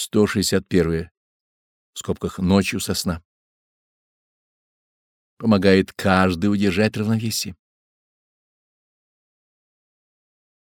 161. В скобках ночью сосна. Помогает каждый удержать равновесие.